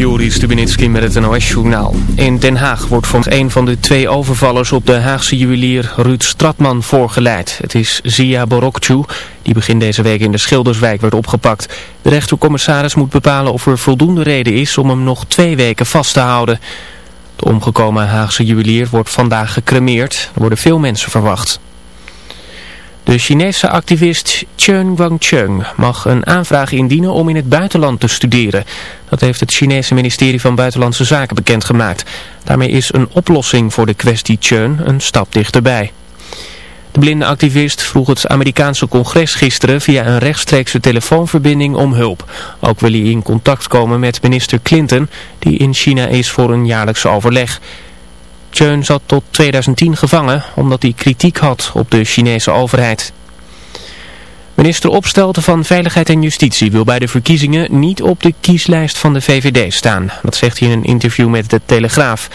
Joris Stubenitski met het NOS-journaal. In Den Haag wordt van een van de twee overvallers op de Haagse juwelier Ruud Stratman voorgeleid. Het is Zia Borokcu, die begin deze week in de Schilderswijk werd opgepakt. De rechtercommissaris moet bepalen of er voldoende reden is om hem nog twee weken vast te houden. De omgekomen Haagse juwelier wordt vandaag gecremeerd. Er worden veel mensen verwacht. De Chinese activist Chen Guangcheng mag een aanvraag indienen om in het buitenland te studeren. Dat heeft het Chinese ministerie van Buitenlandse Zaken bekendgemaakt. Daarmee is een oplossing voor de kwestie Chen een stap dichterbij. De blinde activist vroeg het Amerikaanse congres gisteren via een rechtstreekse telefoonverbinding om hulp. Ook wil hij in contact komen met minister Clinton, die in China is voor een jaarlijkse overleg. Cheun zat tot 2010 gevangen omdat hij kritiek had op de Chinese overheid. Minister Opstelten van Veiligheid en Justitie wil bij de verkiezingen niet op de kieslijst van de VVD staan. Dat zegt hij in een interview met de Telegraaf.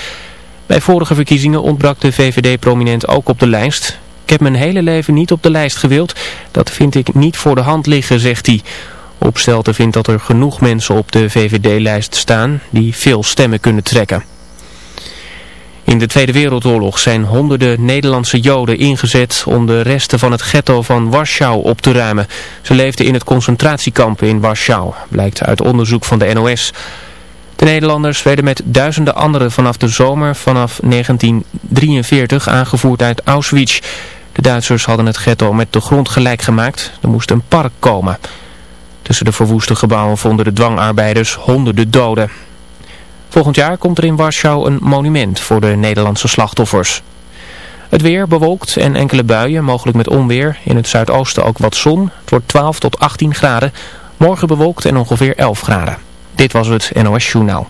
Bij vorige verkiezingen ontbrak de VVD-prominent ook op de lijst. Ik heb mijn hele leven niet op de lijst gewild. Dat vind ik niet voor de hand liggen, zegt hij. Opstelten vindt dat er genoeg mensen op de VVD-lijst staan die veel stemmen kunnen trekken. In de Tweede Wereldoorlog zijn honderden Nederlandse Joden ingezet om de resten van het ghetto van Warschau op te ruimen. Ze leefden in het concentratiekamp in Warschau, blijkt uit onderzoek van de NOS. De Nederlanders werden met duizenden anderen vanaf de zomer vanaf 1943 aangevoerd uit Auschwitz. De Duitsers hadden het ghetto met de grond gelijk gemaakt. Er moest een park komen. Tussen de verwoeste gebouwen vonden de dwangarbeiders honderden doden. Volgend jaar komt er in Warschau een monument voor de Nederlandse slachtoffers. Het weer bewolkt en enkele buien, mogelijk met onweer. In het zuidoosten ook wat zon. Het wordt 12 tot 18 graden. Morgen bewolkt en ongeveer 11 graden. Dit was het NOS Journaal.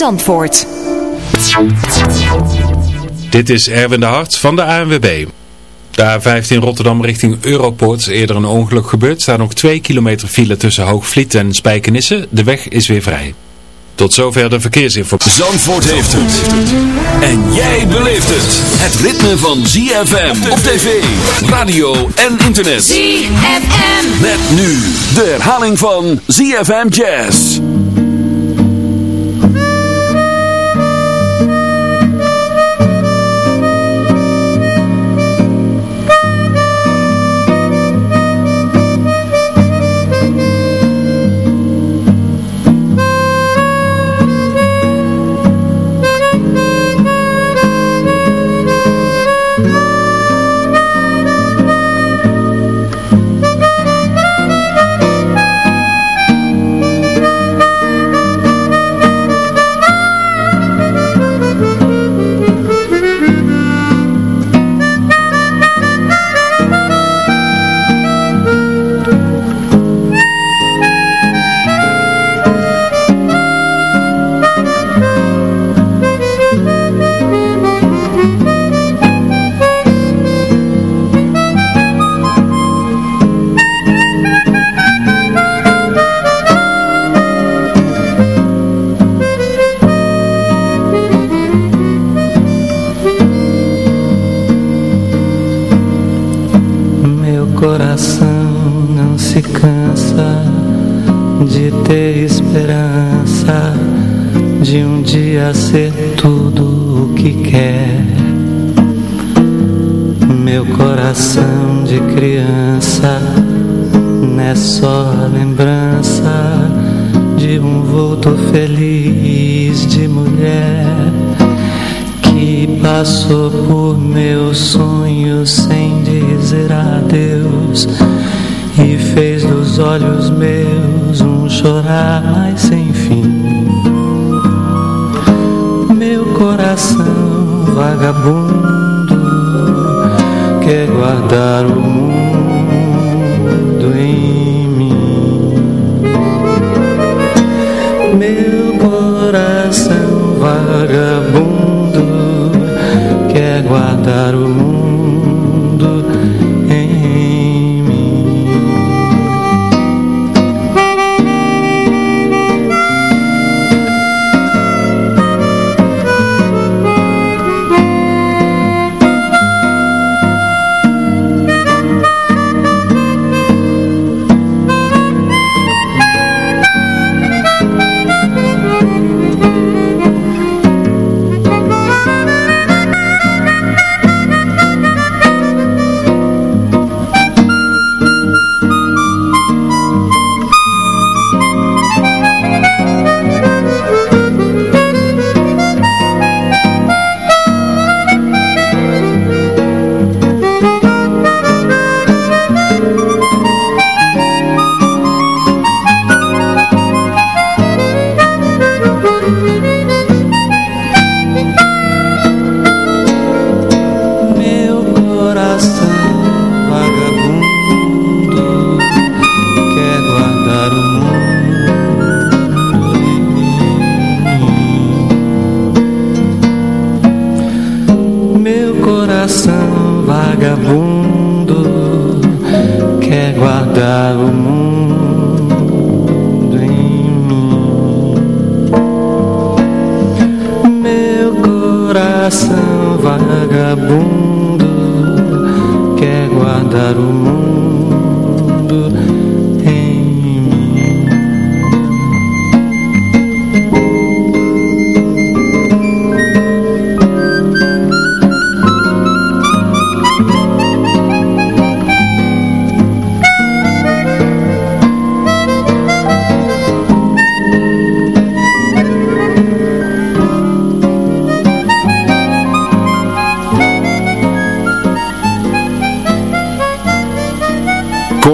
Zandvoort. Dit is Erwin de Hart van de ANWB. De A15 Rotterdam richting Europoort is eerder een ongeluk gebeurd. Staan nog 2 kilometer file tussen Hoogvliet en Spijkenisse. De weg is weer vrij. Tot zover de verkeersinformatie. Zandvoort heeft het. En jij beleeft het. Het ritme van ZFM op tv, radio en internet. ZFM. Met nu de herhaling van ZFM Jazz.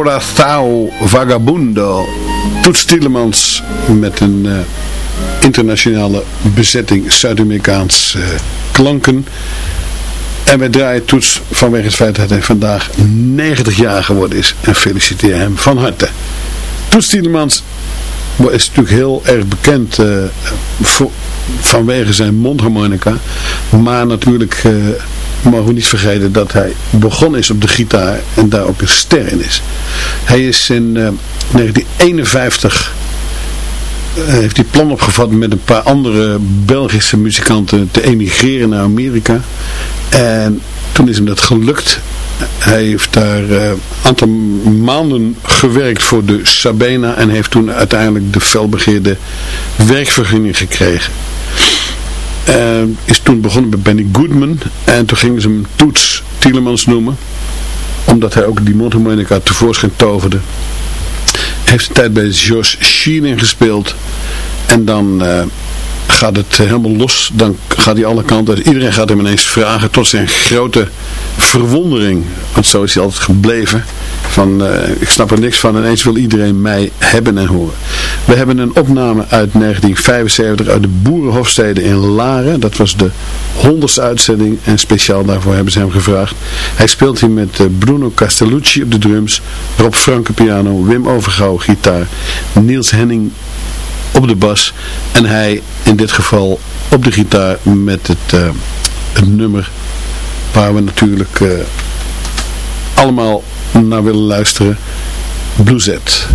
Corazao Vagabundo. Toets Tielemans met een uh, internationale bezetting Zuid-Amerikaans uh, klanken. En wij draaien Toets vanwege het feit dat hij vandaag 90 jaar geworden is. En feliciteer hem van harte. Toets Tielemans is natuurlijk heel erg bekend voor, vanwege zijn mondharmonica. Maar natuurlijk we niet vergeten dat hij begonnen is op de gitaar en daar ook een ster in is. Hij is in uh, 1951 uh, heeft hij plan opgevat met een paar andere Belgische muzikanten te emigreren naar Amerika. En toen is hem dat gelukt. Hij heeft daar een uh, aantal maanden gewerkt voor de Sabena en heeft toen uiteindelijk de felbegeerde werkvergunning gekregen. Uh, is toen begonnen met Benny Goodman. En toen gingen ze hem Toets Tielemans noemen. Omdat hij ook die mondharmonica tevoorschijn toverde. Heeft een tijd bij Josh Sheen gespeeld. En dan uh, gaat het helemaal los. Dan gaat hij alle kanten. Iedereen gaat hem ineens vragen tot zijn grote verwondering. Want zo is hij altijd gebleven. Van, uh, ik snap er niks van. Ineens wil iedereen mij hebben en horen. We hebben een opname uit 1975 uit de Boerenhofstede in Laren. Dat was de honderdste uitzending. En speciaal daarvoor hebben ze hem gevraagd. Hij speelt hier met uh, Bruno Castellucci op de drums. Rob Franke piano. Wim Overgouw gitaar. Niels Henning op de bas. En hij in dit geval op de gitaar met het, het nummer waar we natuurlijk uh, allemaal naar willen luisteren. Bluezet.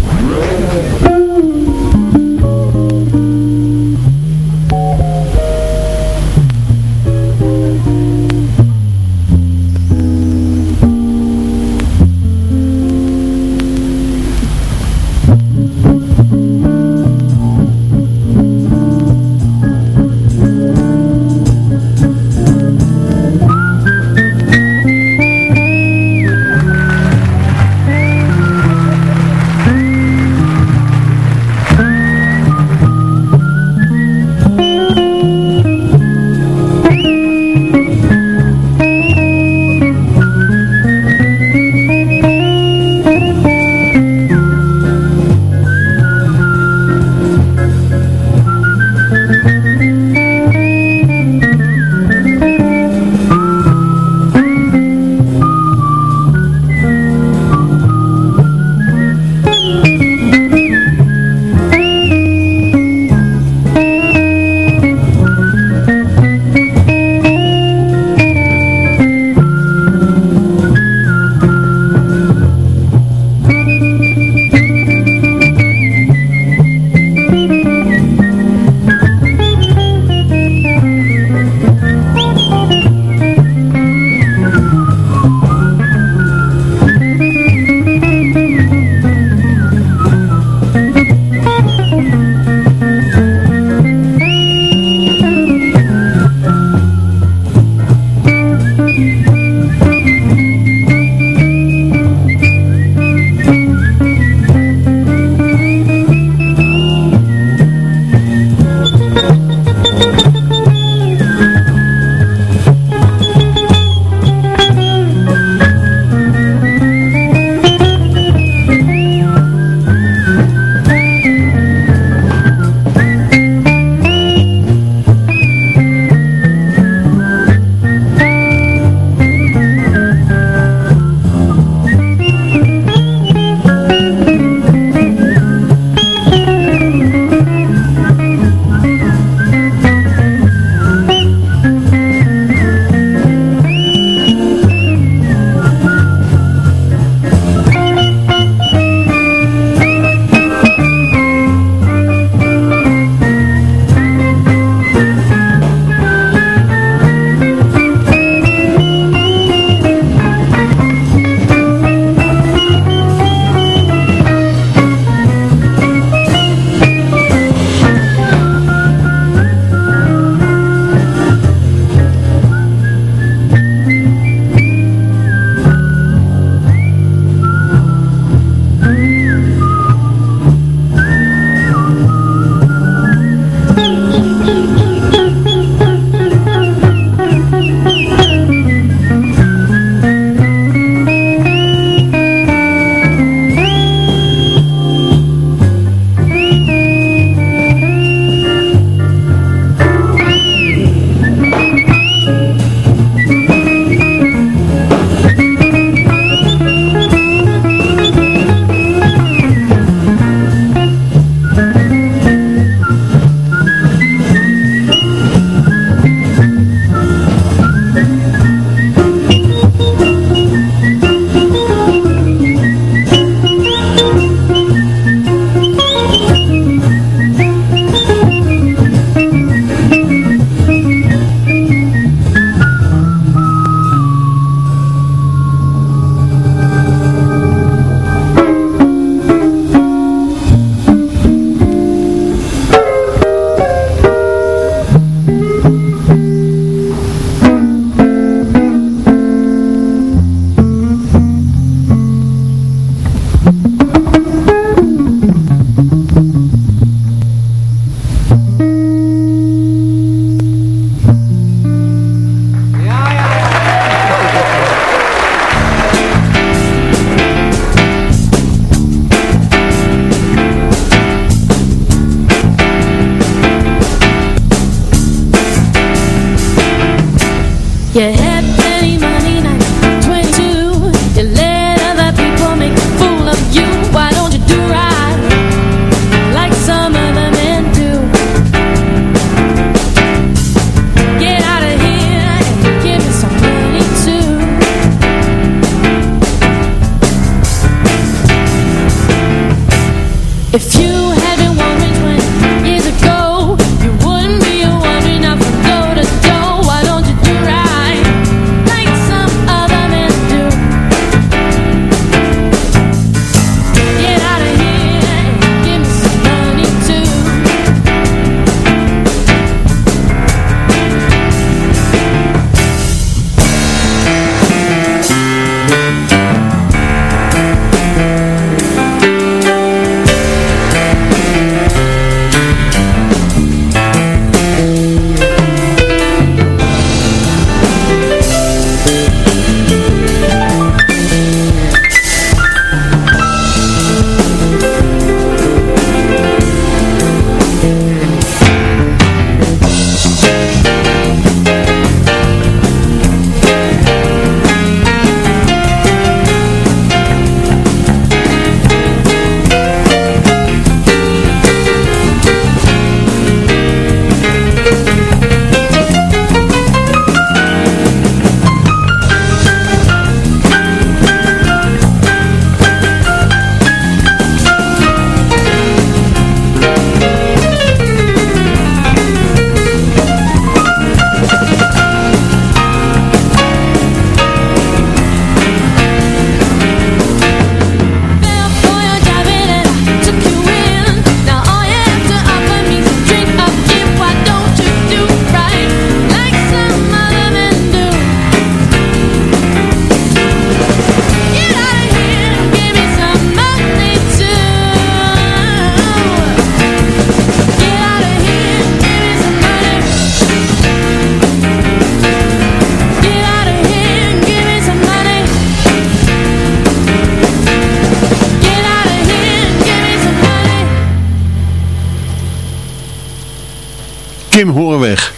Kim Hoorweg,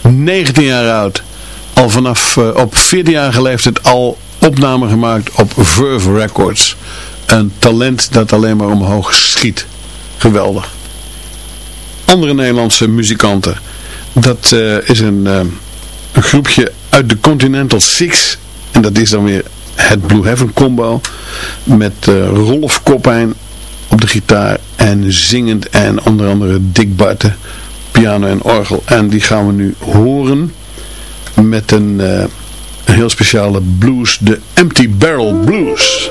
19 jaar oud. Al vanaf uh, op 14-jarige leeftijd al opname gemaakt op Verve Records. Een talent dat alleen maar omhoog schiet. Geweldig. Andere Nederlandse muzikanten. Dat uh, is een, uh, een groepje uit de Continental Six. En dat is dan weer het Blue Heaven combo. Met Rolf Koppijn op de gitaar en zingend en onder andere Dick Barten piano en orgel. En die gaan we nu horen met een, uh, een heel speciale blues, de Empty Barrel Blues.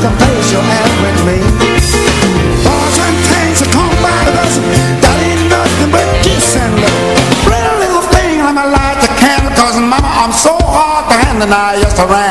the with me. And us That ain't nothing but kiss and love Pretty little thing, I'm to mama, I'm so hard to handle Now you're surrounded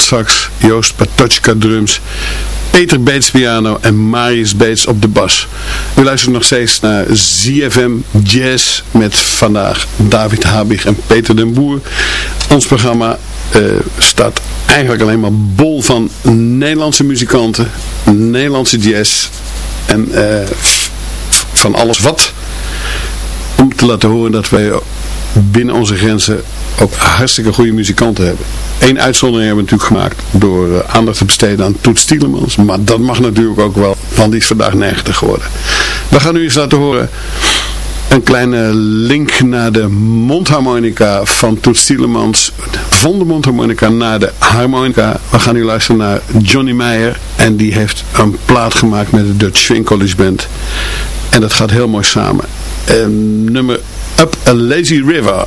Altsax. Joost Patochka drums. Peter Beets piano en Marius Beets op de bas. U luistert nog steeds naar ZFM Jazz met vandaag David Habig en Peter den Boer. Ons programma uh, staat eigenlijk alleen maar bol van Nederlandse muzikanten, Nederlandse jazz en uh, van alles wat. Om te laten horen dat wij binnen onze grenzen ook hartstikke goede muzikanten hebben. Eén uitzondering hebben we natuurlijk gemaakt door uh, aandacht te besteden aan Toet Stielemans. Maar dat mag natuurlijk ook wel, want die is vandaag 90 geworden. We gaan nu eens laten horen een kleine link naar de mondharmonica van Toet Stielemans. Van de mondharmonica naar de harmonica. We gaan nu luisteren naar Johnny Meyer. En die heeft een plaat gemaakt met de Dutch Swing College Band. En dat gaat heel mooi samen. Um, nummer Up a Lazy River.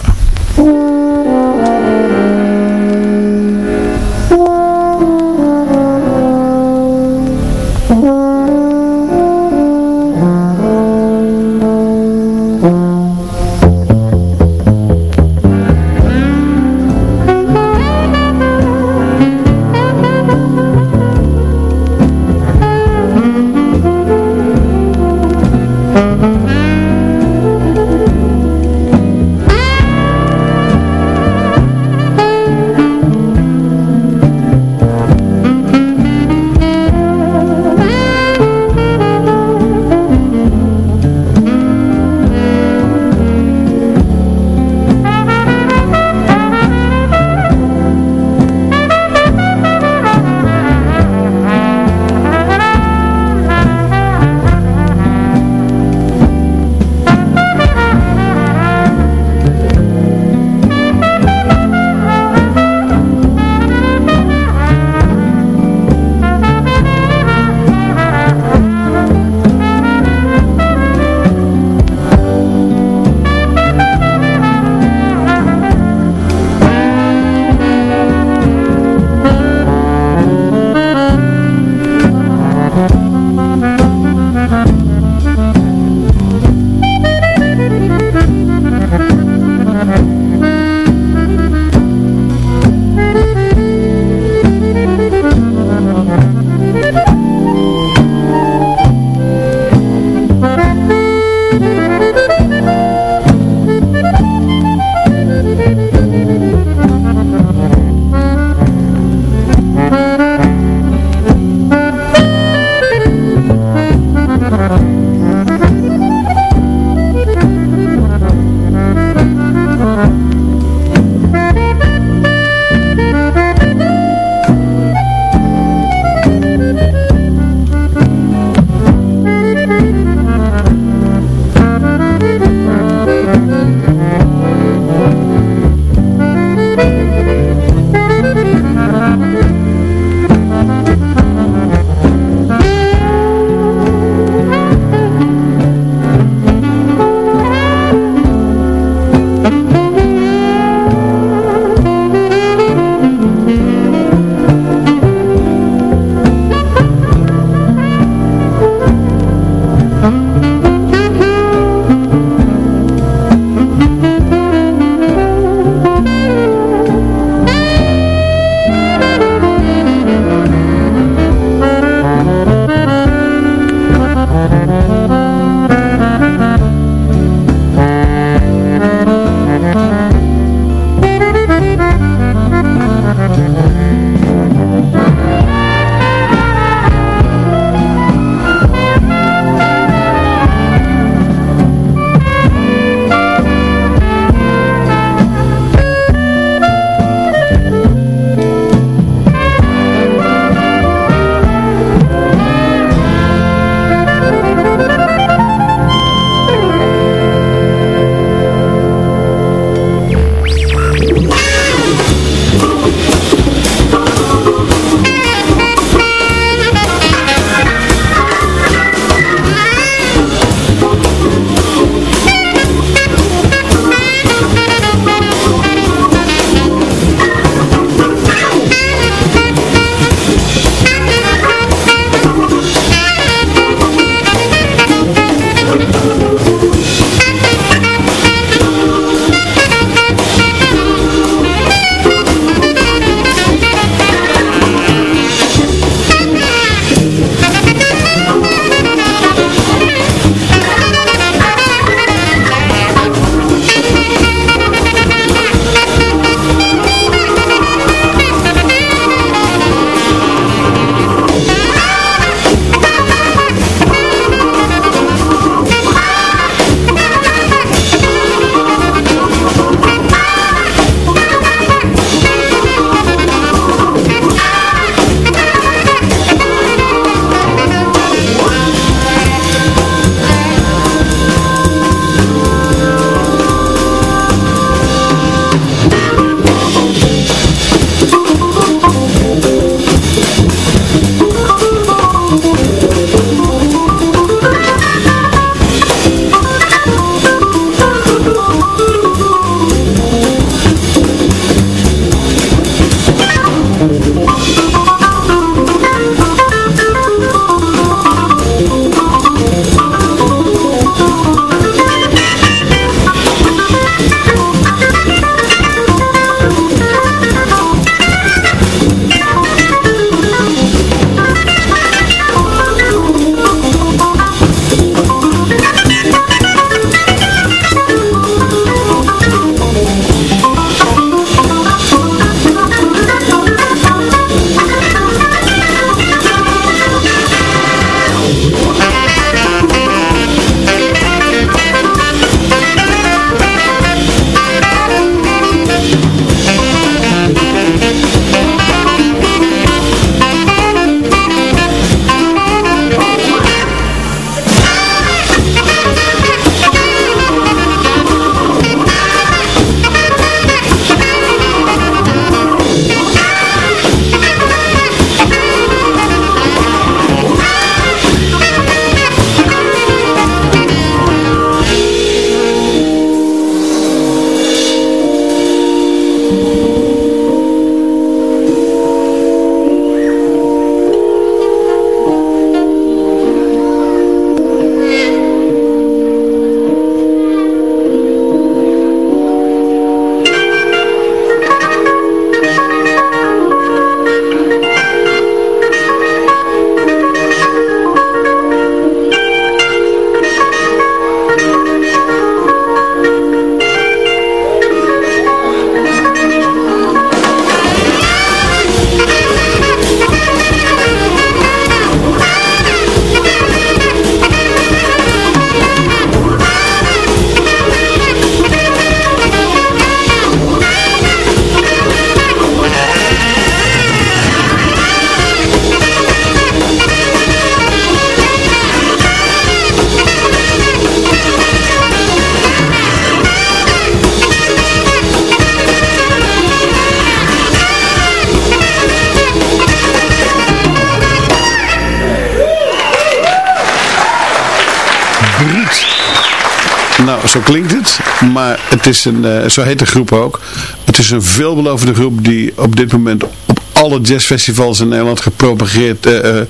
Zo klinkt het. Maar het is een, uh, zo heet de groep ook. Het is een veelbelovende groep die op dit moment op alle jazzfestivals in Nederland gepropageerd, uh,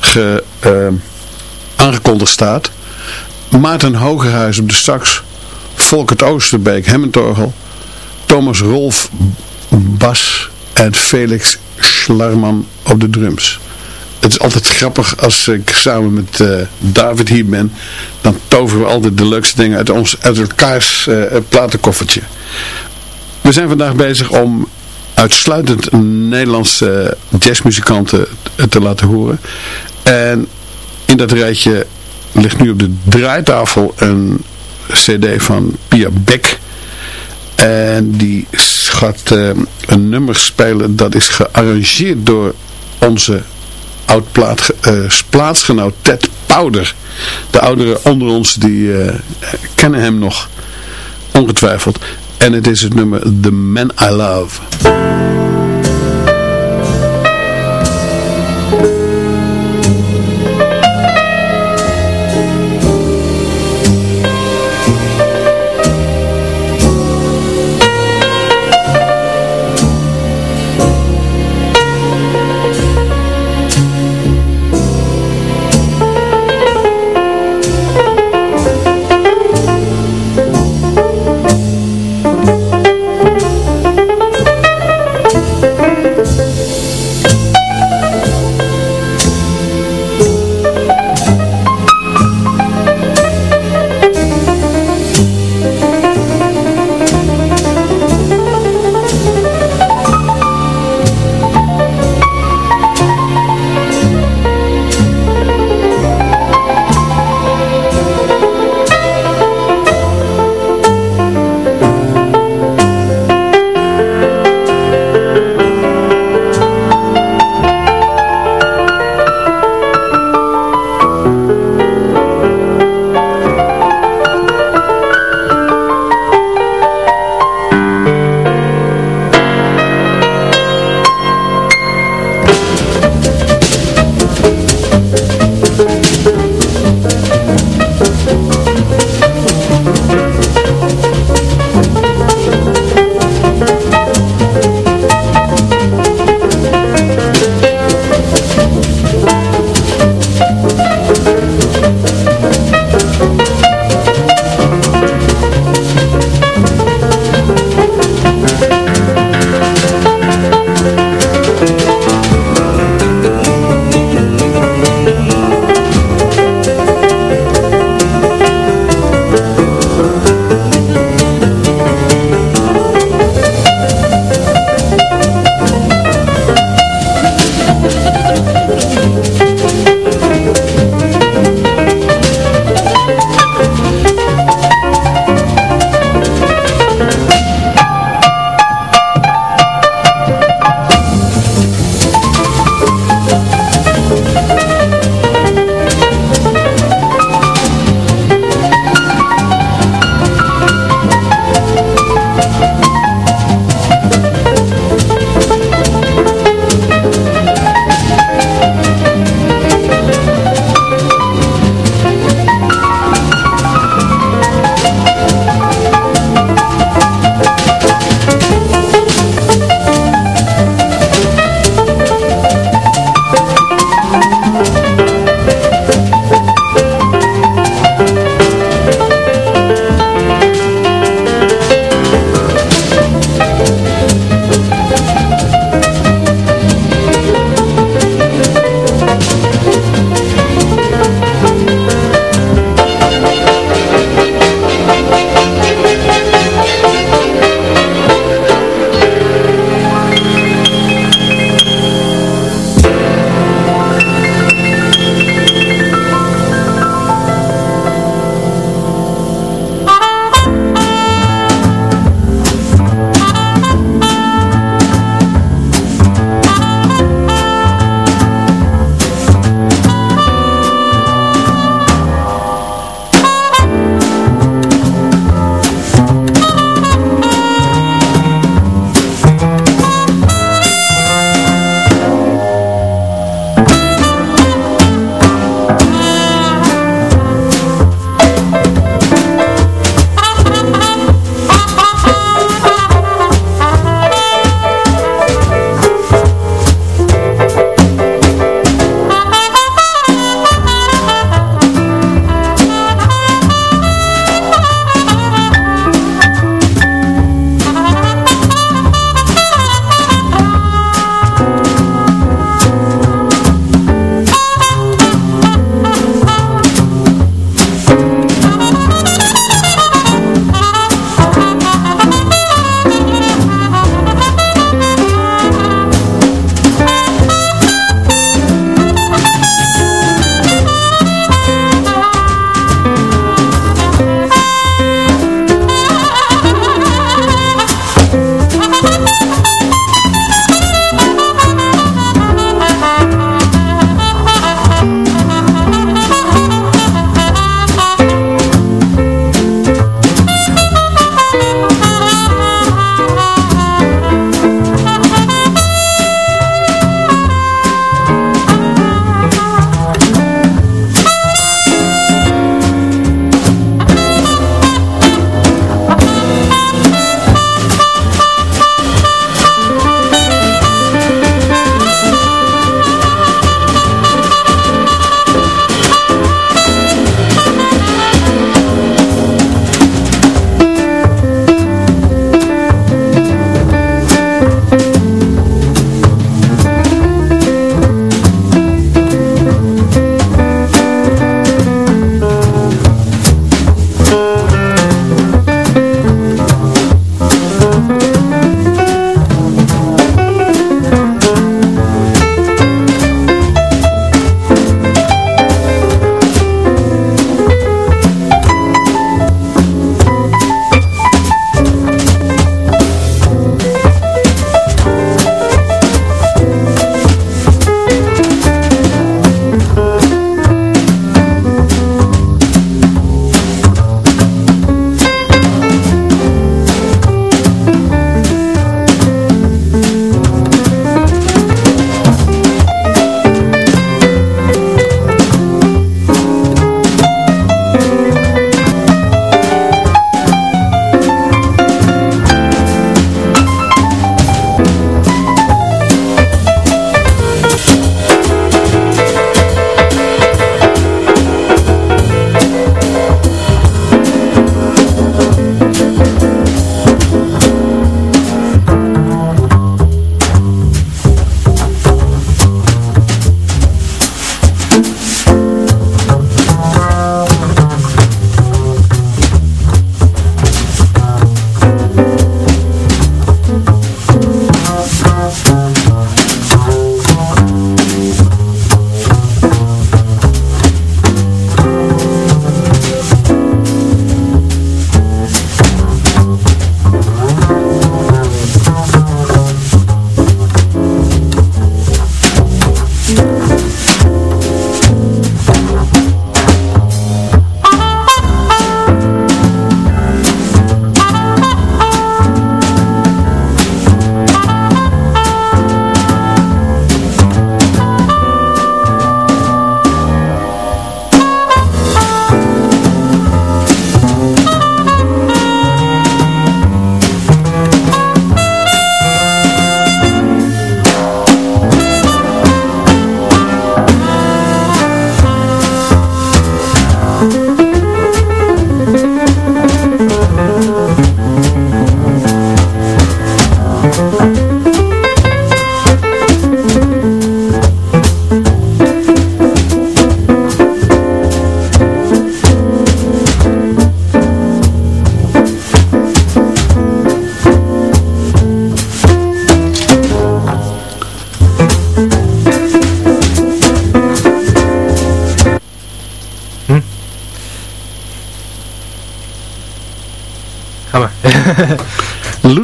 ge, aangekondigd staat. Maarten Hogerhuis op de sax. Volkert Oosterbeek, Hemmentorgel. Thomas Rolf bas en Felix Schlarman op de drums. Het is altijd grappig als ik samen met uh, David hier ben. Dan toveren we altijd de leukste dingen uit, ons, uit elkaars uh, platenkoffertje. We zijn vandaag bezig om uitsluitend Nederlandse jazzmuzikanten te laten horen. En in dat rijtje ligt nu op de draaitafel een cd van Pia Beck. En die gaat uh, een nummer spelen dat is gearrangeerd door onze oud-plaatsgenoot Ted Powder. De ouderen onder ons die uh, kennen hem nog ongetwijfeld. En het is het nummer The Man I Love.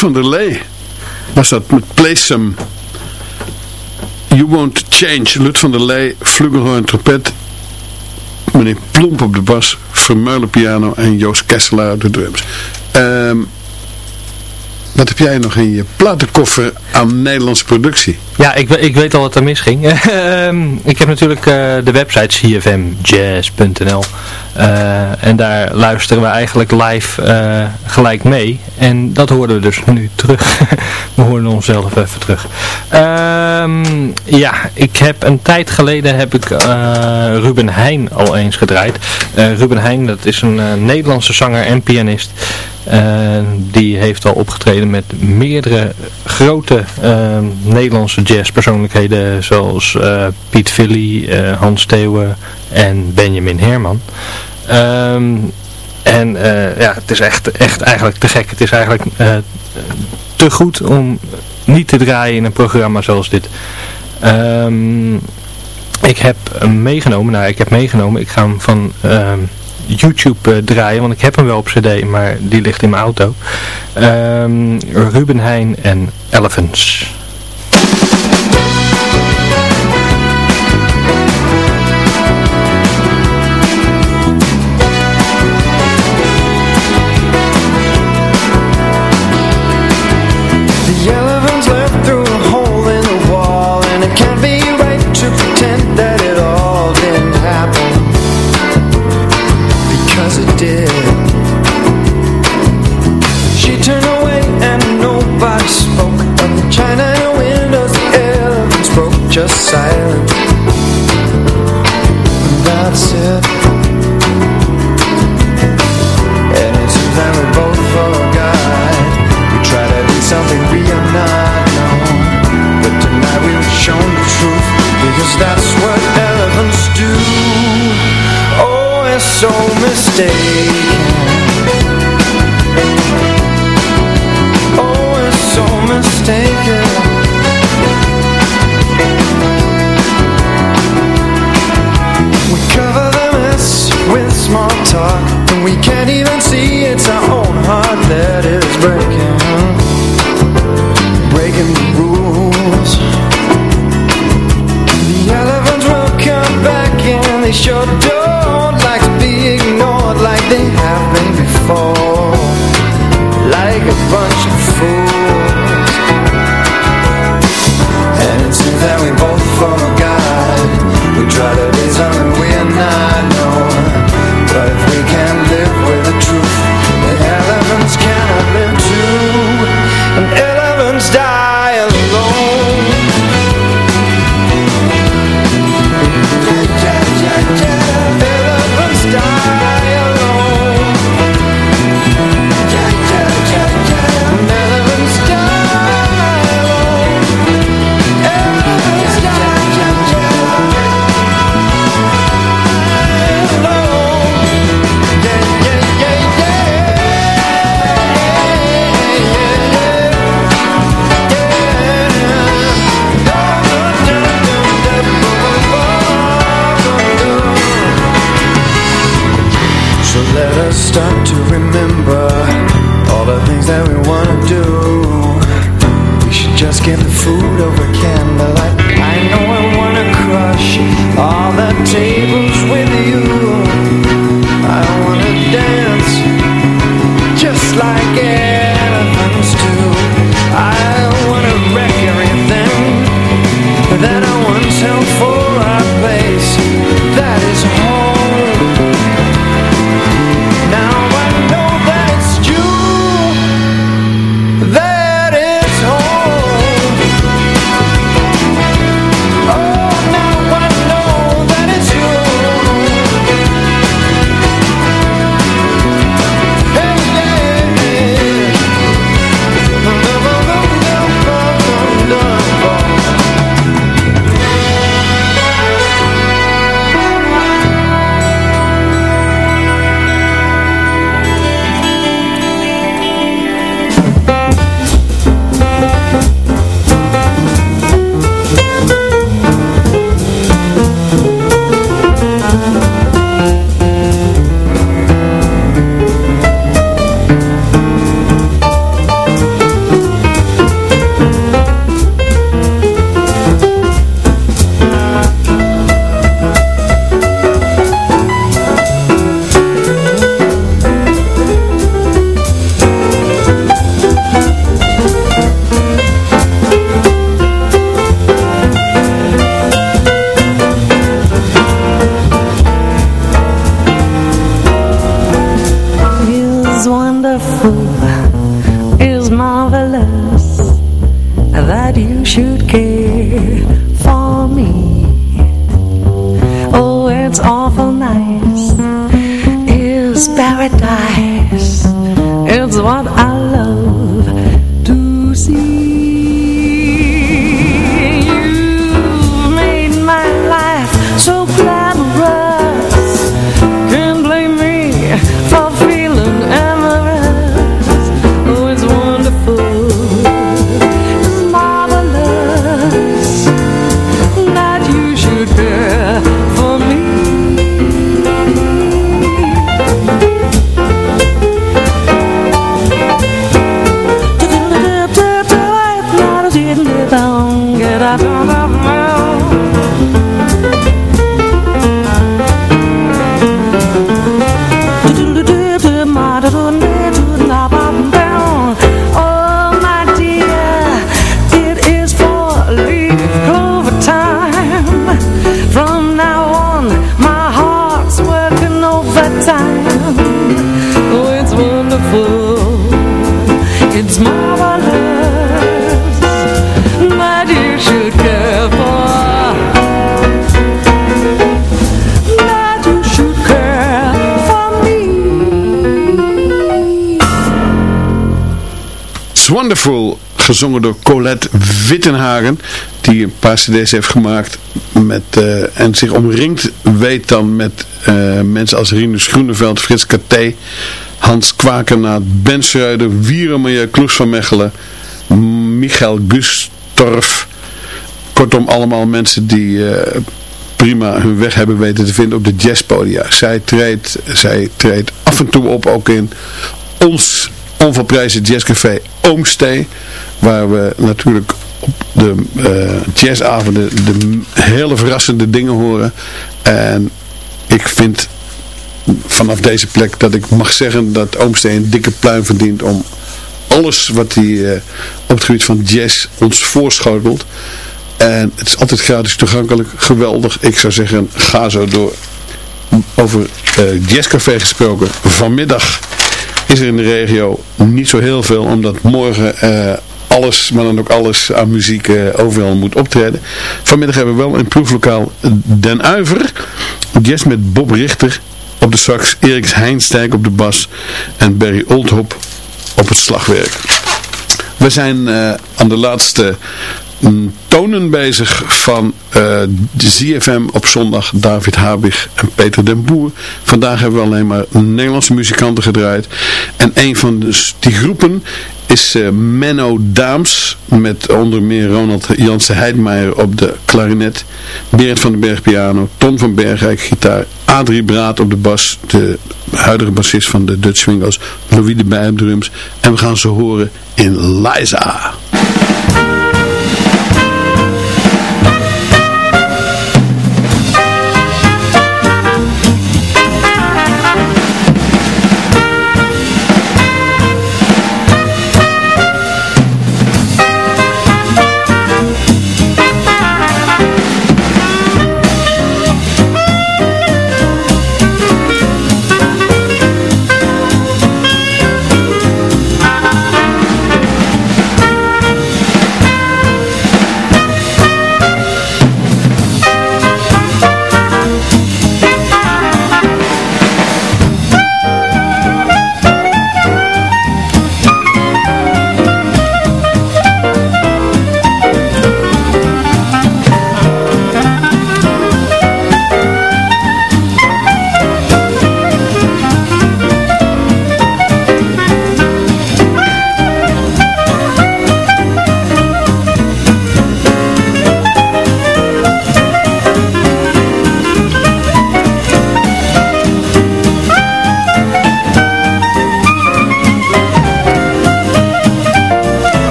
Van der Lee was dat met Play Some. You Won't Change. Lut van der Lee, flugelhorn, trompet. Meneer Plomp op de bas, Vermeulen piano en Joost Kesselaar op de drums. Ehm, wat heb jij nog in je platenkoffer aan Nederlandse productie? Ja, ik, ik weet al wat er misging. Ehm, ik heb natuurlijk uh, de website cfmjazz.nl uh, en daar luisteren we eigenlijk live uh, gelijk mee. En dat hoorden we dus nu terug. we hoorden onszelf even terug. Um, ja, ik heb een tijd geleden heb ik Ruben Heijn al eens gedraaid. Ruben Heijn, dat is een Nederlandse zanger en pianist. die heeft al opgetreden met meerdere grote Nederlandse jazzpersoonlijkheden zoals Piet Villy, Hans Theeuwen en Benjamin Herman. Um, en uh, ja, het is echt, echt eigenlijk te gek. Het is eigenlijk te goed om niet te draaien in een programma zoals dit. Um, ik heb hem meegenomen, nou ik heb meegenomen, ik ga hem van... Um, YouTube uh, draaien, want ik heb hem wel op cd, maar die ligt in mijn auto. Um, Ruben Heijn en Elephants. Now gezongen door Colette Wittenhagen, die een paar cd's heeft gemaakt met, uh, en zich omringd weet dan met uh, mensen als Rinus Groeneveld, Frits Katé, Hans Kwakenaat, Ben Schreuder, Wierenmeijer, Kloes van Mechelen, Michael Gustorf, kortom allemaal mensen die uh, prima hun weg hebben weten te vinden op de jazzpodia. Zij treedt, zij treedt af en toe op ook in ons onverprezen jazzcafé Oomstee. Waar we natuurlijk op de uh, jazzavonden de hele verrassende dingen horen. En ik vind vanaf deze plek dat ik mag zeggen dat Oomstee een dikke pluim verdient om alles wat hij uh, op het gebied van jazz ons voorschotelt. En het is altijd gratis toegankelijk, geweldig. Ik zou zeggen, ga zo door. Over uh, Jazzcafé gesproken, vanmiddag is er in de regio niet zo heel veel, omdat morgen uh, alles, maar dan ook alles aan muziek uh, overal moet optreden. Vanmiddag hebben we wel een proeflokaal Den Uiver, jazz met Bob Richter op de sax, Eriks Heinstijk op de bas en Barry Oldhop op het slagwerk. We zijn uh, aan de laatste tonen bezig van uh, de ZFM op zondag, David Habig en Peter den Boer. Vandaag hebben we alleen maar Nederlandse muzikanten gedraaid. En een van die groepen is uh, Menno Daams, met onder meer Ronald Jansen Heidmeijer op de klarinet, Berend van den Berg piano, Ton van Bergrijk gitaar, Adrie Braat op de bas, de huidige bassist van de Dutch Swingers, Louis de Bij drums. En we gaan ze horen in Liza.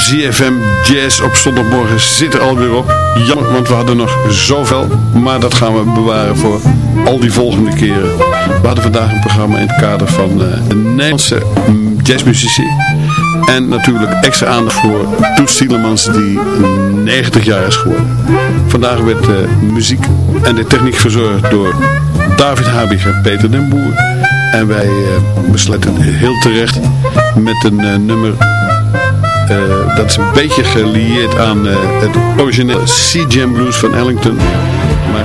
ZFM Jazz op zondagmorgen zit er alweer op. Jammer, want we hadden nog zoveel. Maar dat gaan we bewaren voor al die volgende keren. We hadden vandaag een programma in het kader van uh, de Nederlandse jazzmuzici. En natuurlijk extra aandacht voor Toets Tielemans die 90 jaar is geworden. Vandaag werd de muziek en de techniek verzorgd door David Habig en Peter den Boer. En wij uh, besluiten heel terecht met een nummer uh, dat is een beetje gelieerd aan het originele Sea Jam Blues van Ellington. Maar